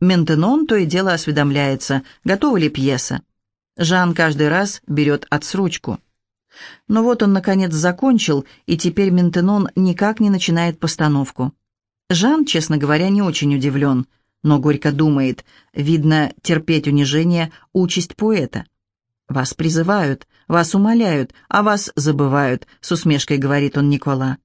Ментенон то и дело осведомляется, готова ли пьеса. Жан каждый раз берет отсрочку. Но вот он, наконец, закончил, и теперь Ментенон никак не начинает постановку. Жан, честно говоря, не очень удивлен, но горько думает, видно, терпеть унижение – участь поэта. «Вас призывают, вас умоляют, а вас забывают», — с усмешкой говорит он Никола.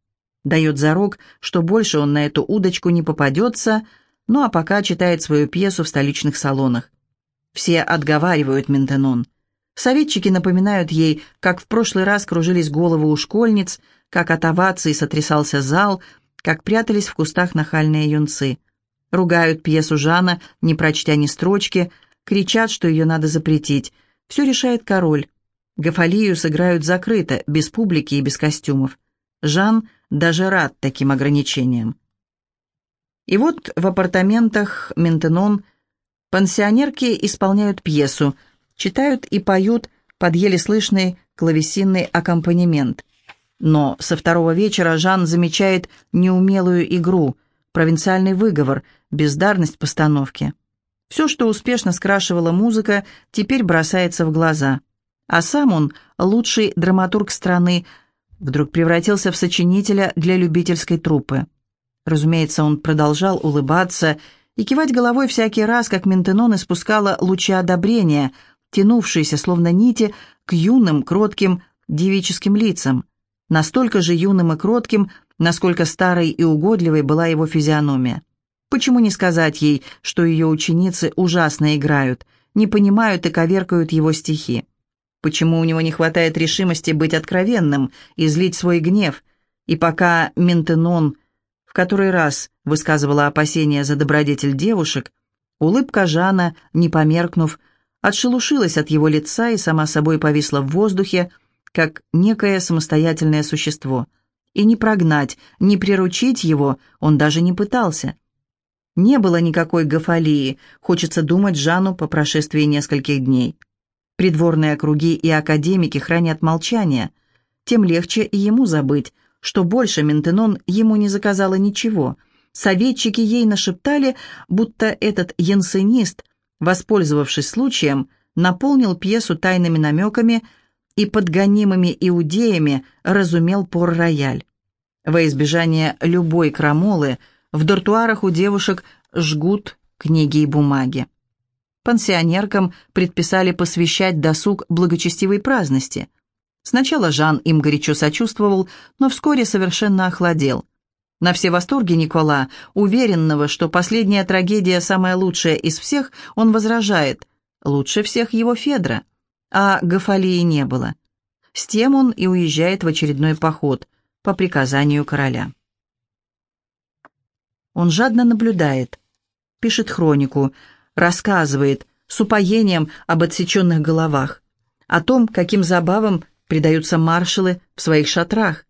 Дает зарок, что больше он на эту удочку не попадется, ну а пока читает свою пьесу в столичных салонах. Все отговаривают Ментенон. Советчики напоминают ей, как в прошлый раз кружились головы у школьниц, как от овации сотрясался зал, как прятались в кустах нахальные юнцы. Ругают пьесу Жана, не прочтя ни строчки, кричат, что ее надо запретить. Все решает король. Гафалию сыграют закрыто, без публики и без костюмов. Жан даже рад таким ограничениям. И вот в апартаментах Ментенон пансионерки исполняют пьесу, читают и поют под еле слышный клавесинный аккомпанемент. Но со второго вечера Жан замечает неумелую игру, провинциальный выговор, бездарность постановки. Все, что успешно скрашивала музыка, теперь бросается в глаза. А сам он, лучший драматург страны, вдруг превратился в сочинителя для любительской труппы. Разумеется, он продолжал улыбаться и кивать головой всякий раз, как Ментенон испускала лучи одобрения, тянувшиеся, словно нити, к юным, кротким, девическим лицам, настолько же юным и кротким, насколько старой и угодливой была его физиономия. Почему не сказать ей, что ее ученицы ужасно играют, не понимают и коверкают его стихи? Почему у него не хватает решимости быть откровенным, и злить свой гнев? И пока Ментенон который раз высказывала опасения за добродетель девушек, улыбка Жана, не померкнув, отшелушилась от его лица и сама собой повисла в воздухе, как некое самостоятельное существо. И не прогнать, не приручить его он даже не пытался. Не было никакой гафалии, хочется думать Жану по прошествии нескольких дней. Придворные круги и академики хранят молчание. Тем легче ему забыть, что больше Ментенон ему не заказала ничего. Советчики ей нашептали, будто этот янсенист, воспользовавшись случаем, наполнил пьесу тайными намеками и подгонимыми иудеями разумел пор-рояль. Во избежание любой крамолы в дартуарах у девушек жгут книги и бумаги. Пансионеркам предписали посвящать досуг благочестивой праздности. Сначала Жан им горячо сочувствовал, но вскоре совершенно охладел. На все восторги Никола, уверенного, что последняя трагедия самая лучшая из всех, он возражает. Лучше всех его Федра. А Гафалии не было. С тем он и уезжает в очередной поход по приказанию короля. Он жадно наблюдает, пишет хронику, рассказывает с упоением об отсеченных головах, о том, каким забавам предаются маршалы в своих шатрах.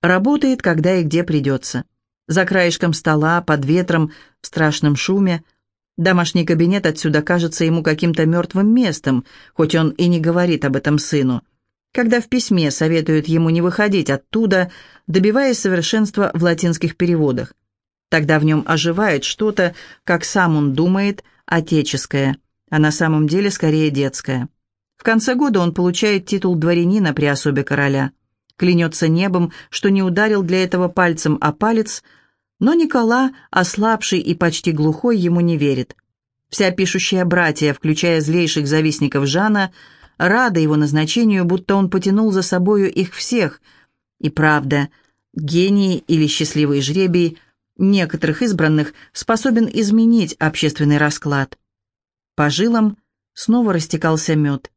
Работает, когда и где придется. За краешком стола, под ветром, в страшном шуме. Домашний кабинет отсюда кажется ему каким-то мертвым местом, хоть он и не говорит об этом сыну. Когда в письме советуют ему не выходить оттуда, добиваясь совершенства в латинских переводах. Тогда в нем оживает что-то, как сам он думает, отеческое, а на самом деле скорее детское. В конце года он получает титул дворянина при особе короля. Клянется небом, что не ударил для этого пальцем о палец, но Никола, ослабший и почти глухой, ему не верит. Вся пишущая братья, включая злейших завистников Жана, рада его назначению, будто он потянул за собою их всех. И правда, гений или счастливый жребий – некоторых избранных способен изменить общественный расклад. По жилам снова растекался мед.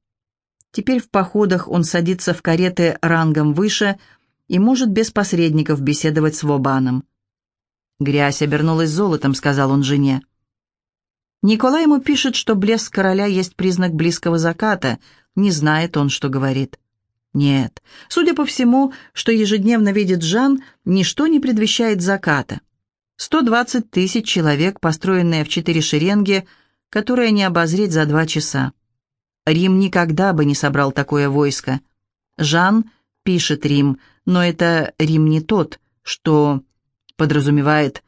Теперь в походах он садится в кареты рангом выше и может без посредников беседовать с Вобаном. «Грязь обернулась золотом», — сказал он жене. Николай ему пишет, что блеск короля есть признак близкого заката. Не знает он, что говорит. Нет, судя по всему, что ежедневно видит Жан, ничто не предвещает заката. 120 тысяч человек, построенные в четыре шеренги, которые не обозреть за два часа. Рим никогда бы не собрал такое войско. Жан пишет Рим, но это Рим не тот, что подразумевает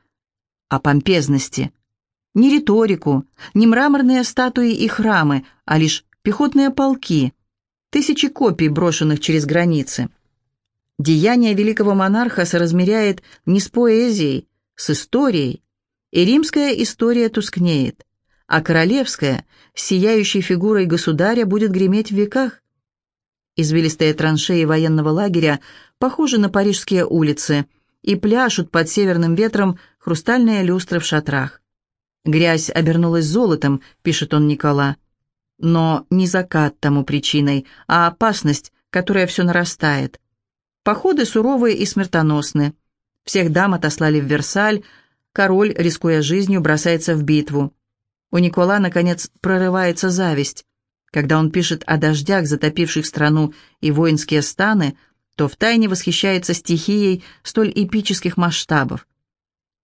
о помпезности. не риторику, не мраморные статуи и храмы, а лишь пехотные полки, тысячи копий, брошенных через границы. Деяние великого монарха соразмеряет не с поэзией, с историей, и римская история тускнеет, а королевская, сияющей фигурой государя, будет греметь в веках. Извилистые траншеи военного лагеря похожи на парижские улицы и пляшут под северным ветром хрустальные люстры в шатрах. «Грязь обернулась золотом», — пишет он Никола. Но не закат тому причиной, а опасность, которая все нарастает. Походы суровые и смертоносны. Всех дам отослали в Версаль, король, рискуя жизнью, бросается в битву. У Никола, наконец, прорывается зависть. Когда он пишет о дождях, затопивших страну и воинские станы, то втайне восхищается стихией столь эпических масштабов.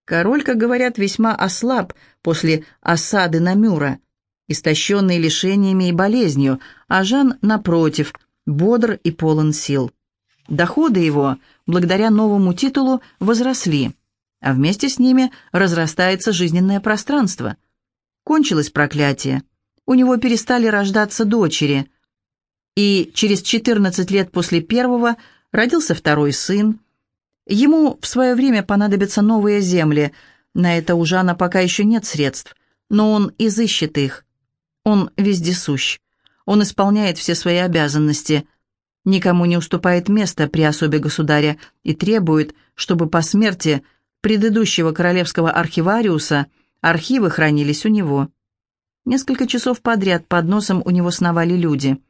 Король, как говорят, весьма ослаб после осады Намюра, истощенный лишениями и болезнью, а Жан, напротив, бодр и полон сил. Доходы его, благодаря новому титулу, возросли, а вместе с ними разрастается жизненное пространство. Кончилось проклятие. У него перестали рождаться дочери. И через 14 лет после первого родился второй сын, Ему в свое время понадобятся новые земли. На это у Жана пока еще нет средств, но он изыщет их. Он вездесущ. Он исполняет все свои обязанности. Никому не уступает места при особе государя и требует, чтобы по смерти предыдущего королевского архивариуса архивы хранились у него. Несколько часов подряд под носом у него сновали люди.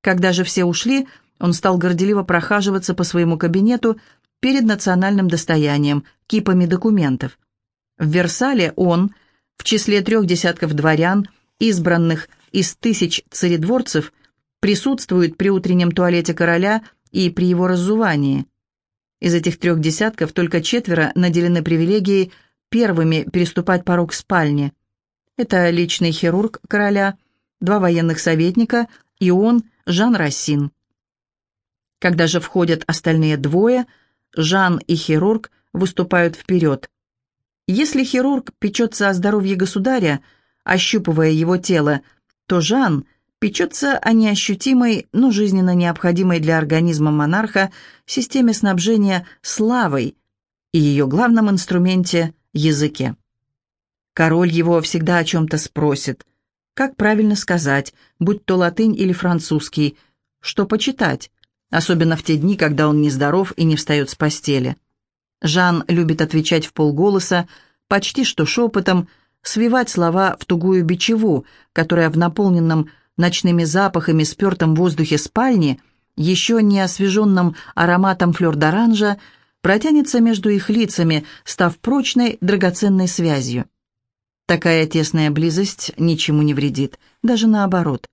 Когда же все ушли, он стал горделиво прохаживаться по своему кабинету, перед национальным достоянием, кипами документов. В Версале он, в числе трех десятков дворян, избранных из тысяч царедворцев, присутствует при утреннем туалете короля и при его раззувании. Из этих трех десятков только четверо наделены привилегией первыми переступать порог спальни. Это личный хирург короля, два военных советника и он, Жан Рассин. Когда же входят остальные двое – Жан и хирург выступают вперед. Если хирург печется о здоровье государя, ощупывая его тело, то Жан печется о неощутимой, но жизненно необходимой для организма монарха системе снабжения славой и ее главном инструменте – языке. Король его всегда о чем-то спросит. Как правильно сказать, будь то латынь или французский, что почитать, особенно в те дни, когда он нездоров и не встает с постели. Жан любит отвечать в полголоса, почти что шепотом, свивать слова в тугую бичеву, которая в наполненном ночными запахами спертом воздухе спальни, еще не освеженном ароматом флёр-д'оранжа, протянется между их лицами, став прочной драгоценной связью. Такая тесная близость ничему не вредит, даже наоборот.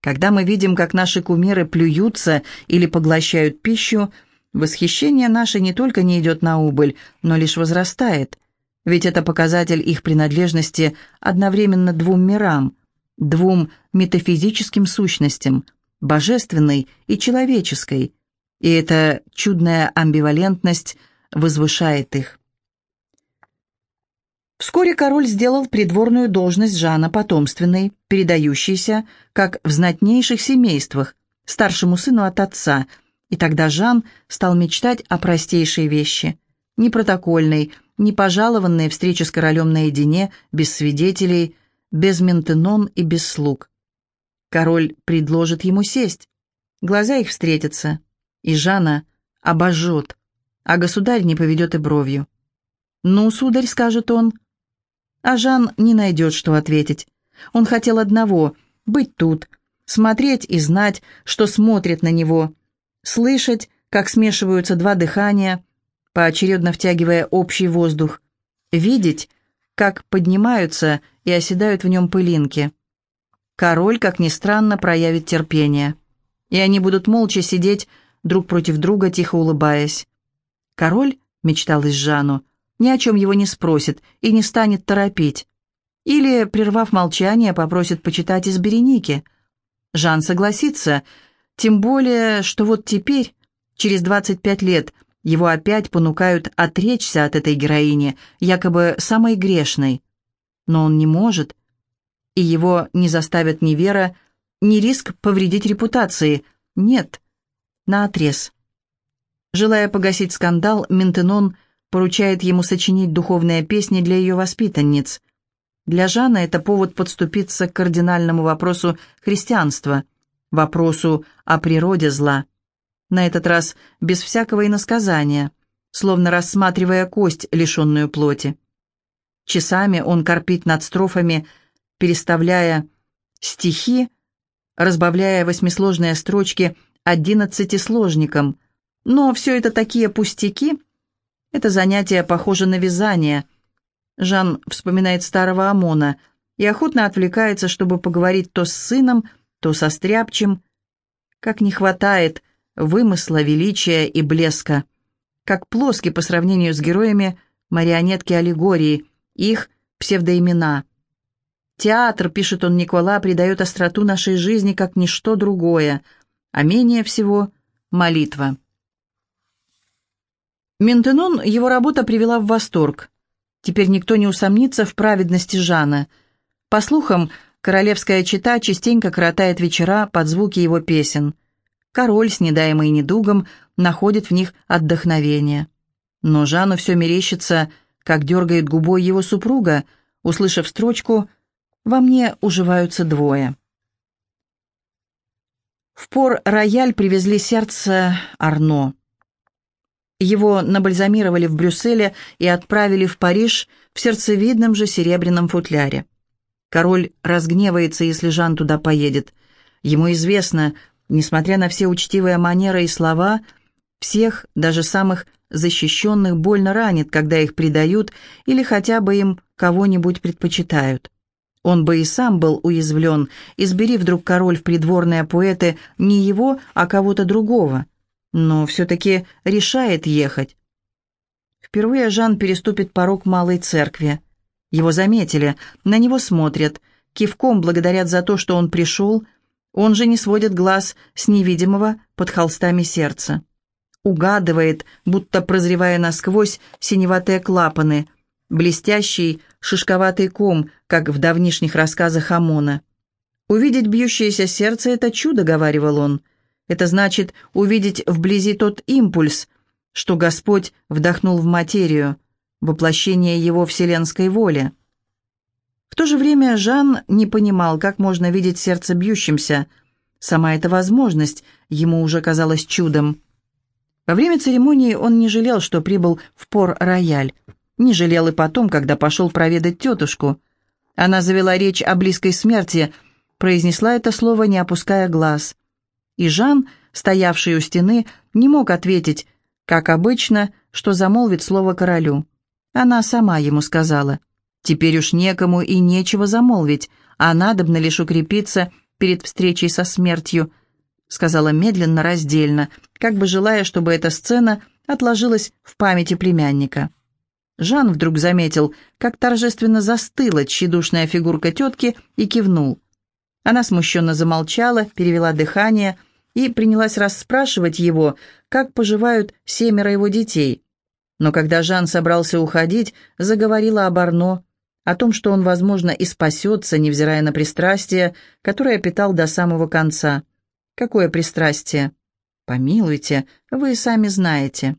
Когда мы видим, как наши кумиры плюются или поглощают пищу, восхищение наше не только не идет на убыль, но лишь возрастает. Ведь это показатель их принадлежности одновременно двум мирам, двум метафизическим сущностям, божественной и человеческой. И эта чудная амбивалентность возвышает их. Вскоре король сделал придворную должность Жана потомственной, передающейся, как в знатнейших семействах, старшему сыну от отца, и тогда Жан стал мечтать о простейшей вещи, не протокольной, не пожалованной встрече с королем наедине, без свидетелей, без ментенон и без слуг. Король предложит ему сесть. Глаза их встретятся, и Жана обожжет, а государь не поведет и бровью. «Ну, сударь», — скажет он, а Жан не найдет, что ответить. Он хотел одного — быть тут, смотреть и знать, что смотрит на него, слышать, как смешиваются два дыхания, поочередно втягивая общий воздух, видеть, как поднимаются и оседают в нем пылинки. Король, как ни странно, проявит терпение, и они будут молча сидеть друг против друга, тихо улыбаясь. Король, мечталось Жану, ни о чем его не спросит и не станет торопить. Или, прервав молчание, попросит почитать из Береники. Жан согласится, тем более, что вот теперь, через 25 лет, его опять понукают отречься от этой героини, якобы самой грешной. Но он не может, и его не заставят ни вера, ни риск повредить репутации. Нет, наотрез. Желая погасить скандал, Ментенон поручает ему сочинить духовные песни для ее воспитанниц. Для Жана это повод подступиться к кардинальному вопросу христианства, вопросу о природе зла. На этот раз без всякого иносказания, словно рассматривая кость, лишенную плоти. Часами он корпит над строфами, переставляя стихи, разбавляя восьмисложные строчки одиннадцатисложником. Но все это такие пустяки. Это занятие похоже на вязание. Жан вспоминает старого Амона и охотно отвлекается, чтобы поговорить то с сыном, то со стряпчем. Как не хватает вымысла, величия и блеска. Как плоски по сравнению с героями марионетки аллегории, их псевдоимена. Театр, пишет он Никола, придает остроту нашей жизни, как ничто другое, а менее всего молитва. Ментенон его работа привела в восторг. Теперь никто не усомнится в праведности Жана. По слухам, королевская чита частенько коротает вечера под звуки его песен. Король, снедаемый недугом, находит в них отдохновение. Но Жану все мерещится, как дергает губой его супруга, услышав строчку «Во мне уживаются двое». В пор-рояль привезли сердце Арно. Его набальзамировали в Брюсселе и отправили в Париж в сердцевидном же серебряном футляре. Король разгневается, если Жан туда поедет. Ему известно, несмотря на все учтивые манеры и слова, всех, даже самых защищенных, больно ранит, когда их предают или хотя бы им кого-нибудь предпочитают. Он бы и сам был уязвлен, избери вдруг король в придворные поэты не его, а кого-то другого. Но все-таки решает ехать. Впервые Жан переступит порог малой церкви. Его заметили, на него смотрят, кивком благодарят за то, что он пришел, он же не сводит глаз с невидимого под холстами сердца. Угадывает, будто прозревая насквозь синеватые клапаны, блестящий шишковатый ком, как в давнишних рассказах Амона. «Увидеть бьющееся сердце — это чудо», — говаривал он. «Это значит увидеть вблизи тот импульс, что Господь вдохнул в материю, воплощение Его вселенской воли». В то же время Жан не понимал, как можно видеть сердце бьющимся. Сама эта возможность ему уже казалась чудом. Во время церемонии он не жалел, что прибыл в Пор-Рояль. Не жалел и потом, когда пошел проведать тетушку. Она завела речь о близкой смерти, произнесла это слово, не опуская глаз. И Жан, стоявший у стены, не мог ответить, как обычно, что замолвит слово королю. Она сама ему сказала. Теперь уж некому и нечего замолвить, а надобно лишь укрепиться перед встречей со смертью, сказала медленно, раздельно, как бы желая, чтобы эта сцена отложилась в памяти племянника. Жан вдруг заметил, как торжественно застыла тщедушная фигурка тетки и кивнул. Она смущенно замолчала, перевела дыхание и принялась расспрашивать его, как поживают семеро его детей. Но когда Жан собрался уходить, заговорила об Арно, о том, что он, возможно, и спасется, невзирая на пристрастие, которое питал до самого конца. Какое пристрастие? Помилуйте, вы сами знаете.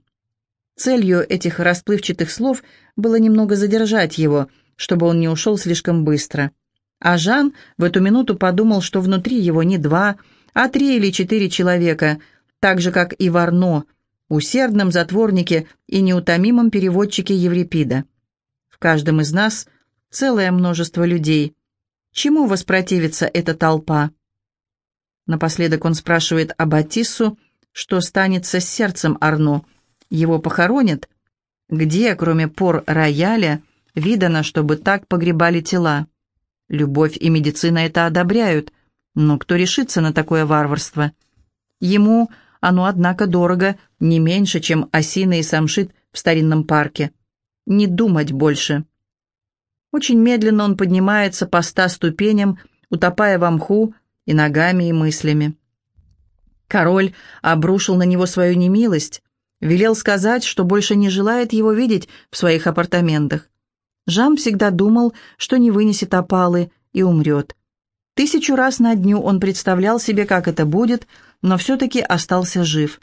Целью этих расплывчатых слов было немного задержать его, чтобы он не ушел слишком быстро. А Жан в эту минуту подумал, что внутри его не два, а три или четыре человека, так же, как и Варно, усердном затворнике и неутомимом переводчике Еврипида. В каждом из нас целое множество людей. Чему воспротивится эта толпа? Напоследок он спрашивает об что станется с сердцем Арно, его похоронят? Где, кроме пор рояля, видано, чтобы так погребали тела? Любовь и медицина это одобряют, но кто решится на такое варварство? Ему оно, однако, дорого, не меньше, чем осина и самшит в старинном парке. Не думать больше. Очень медленно он поднимается по ста ступеням, утопая во мху и ногами, и мыслями. Король обрушил на него свою немилость, Велел сказать, что больше не желает его видеть в своих апартаментах. Жан всегда думал, что не вынесет опалы и умрет. Тысячу раз на дню он представлял себе, как это будет, но все-таки остался жив.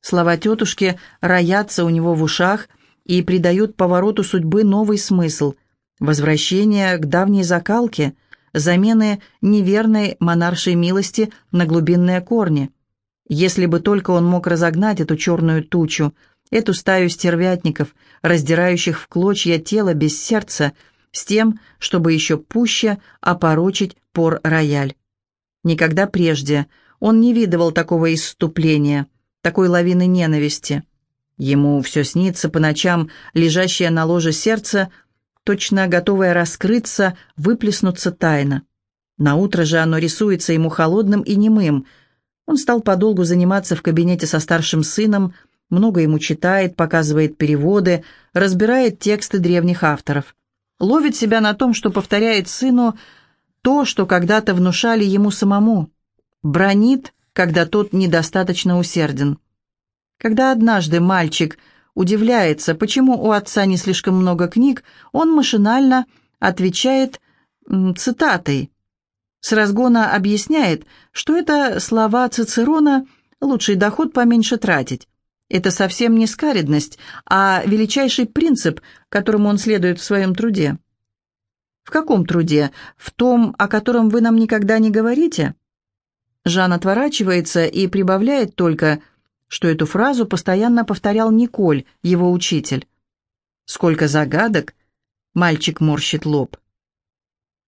Слова тетушки роятся у него в ушах и придают повороту судьбы новый смысл. Возвращение к давней закалке, замены неверной монаршей милости на глубинные корни. Если бы только он мог разогнать эту черную тучу, эту стаю стервятников, раздирающих в клочья тело без сердца, с тем, чтобы еще пуще опорочить пор-рояль. Никогда прежде он не видывал такого исступления, такой лавины ненависти. Ему все снится по ночам, лежащее на ложе сердце, точно готовое раскрыться, выплеснуться тайно. Наутро же оно рисуется ему холодным и немым. Он стал подолгу заниматься в кабинете со старшим сыном, много ему читает, показывает переводы, разбирает тексты древних авторов. Ловит себя на том, что повторяет сыну то, что когда-то внушали ему самому. Бронит, когда тот недостаточно усерден. Когда однажды мальчик удивляется, почему у отца не слишком много книг, он машинально отвечает цитатой. С разгона объясняет, что это слова Цицерона «лучший доход поменьше тратить». Это совсем не скаредность, а величайший принцип, которому он следует в своем труде. В каком труде? В том, о котором вы нам никогда не говорите? Жан отворачивается и прибавляет только, что эту фразу постоянно повторял Николь, его учитель. Сколько загадок! Мальчик морщит лоб.